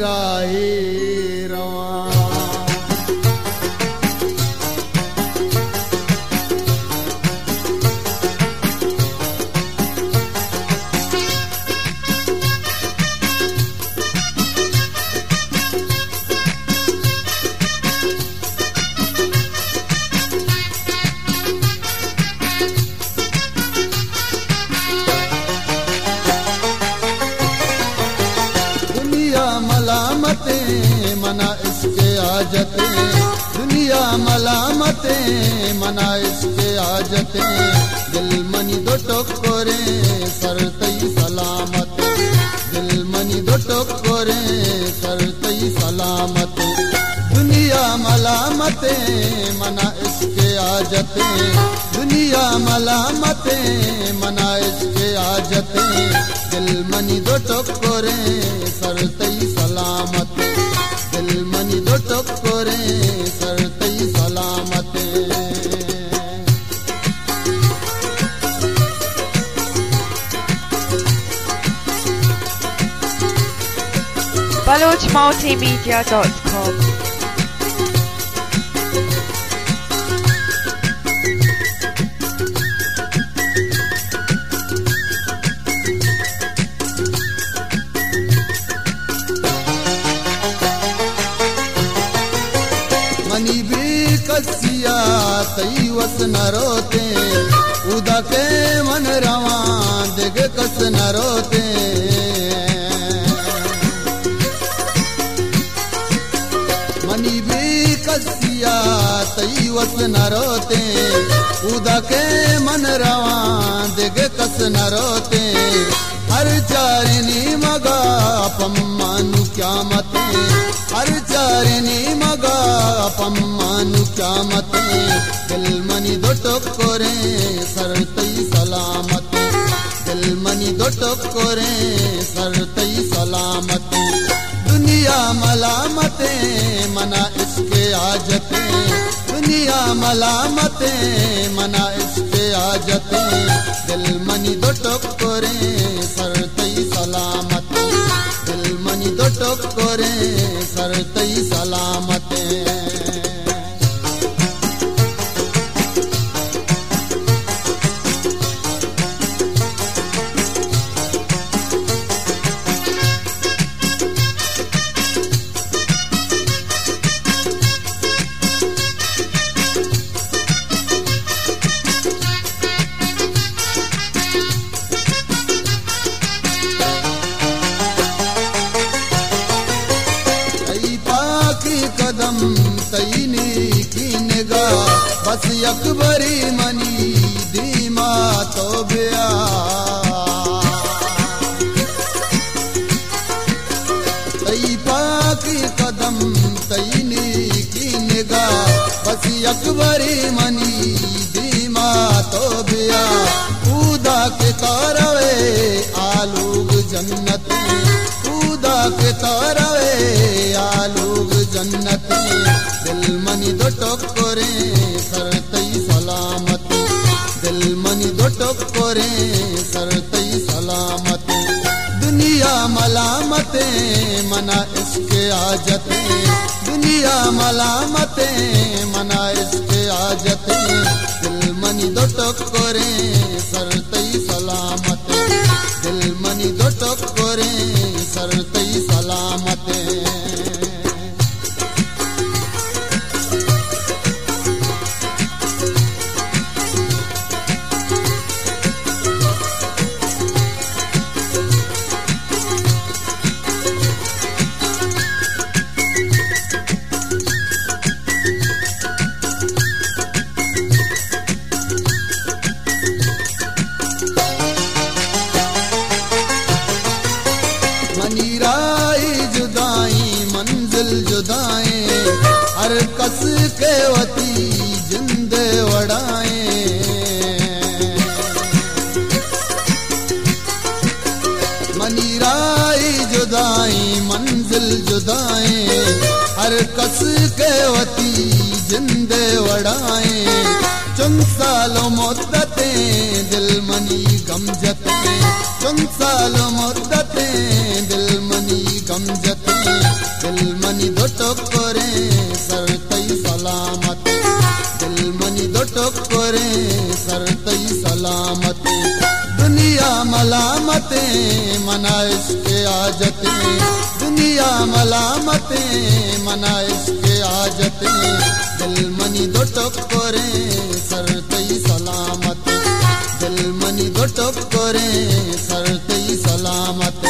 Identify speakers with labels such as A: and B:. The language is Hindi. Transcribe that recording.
A: राई मना इसके आजते। दुनिया मलामते, मना इसके आजते। दिल मनी दो टोकोरे सरतई सलामत। दिल मनी दो टोकोरे सरतई सलामत। दुनिया मलामते, मना इसके आजते। दुनिया मलामते, मना इसके आजते। दिल मनी दो टोकोरे सरतई सलामत। दिल दो सरतई सलामत
B: BalochMultimedia.com
A: मनी भी कसिया तई वस न रोते। उदा के मन रवा दिग कस न रोते। मनी भी कसिया तई वस पम्मानु क्या मते दिल मनी दो टोकोरे सरतई सलामत। दिल मनी दो टोकोरे सरतई सलामत। दुनिया मलामते मना इसके आजते दुनिया मलामते मना इसके आजते दिल मनी दो टोकोरे सरतई बस अकबरी मनी दीमा तो बिया तई पाकी कदम तई की निगाह बस अकबरी मनी दीमा तो बिया खुदा के तारवे आलूग जन्नत। खुदा के तारवे आलूग जन्नत। दिल मनी दो टोकोरे टोकोरे सरतई सलामत। दुनिया मलामते, मना इसके आजते। दुनिया मलामते, मना इसके आजते। दिल मनी दो टोकोरे नीराई जुदाई, मंजिल जुदाए, हर कस के वती जिंदे वड़ाए। मनीराई जुदाई, मंजिल जुदाए, हर कस के वती जिंद वड़ाए। चुन सालों मोदतें दिल मनी गमजतें चुन सालों मोद टोकरे सर तई सलामत। दिल मनी दो टोकरे सर तई सलामत। दुनिया मलामते, मनाइश के आजते दुनिया मलामते, मनाइश के आजते दिल मनी दो टोकरे सर तई सलामत। दिल मनी दो टोकरे सर तई सलामत।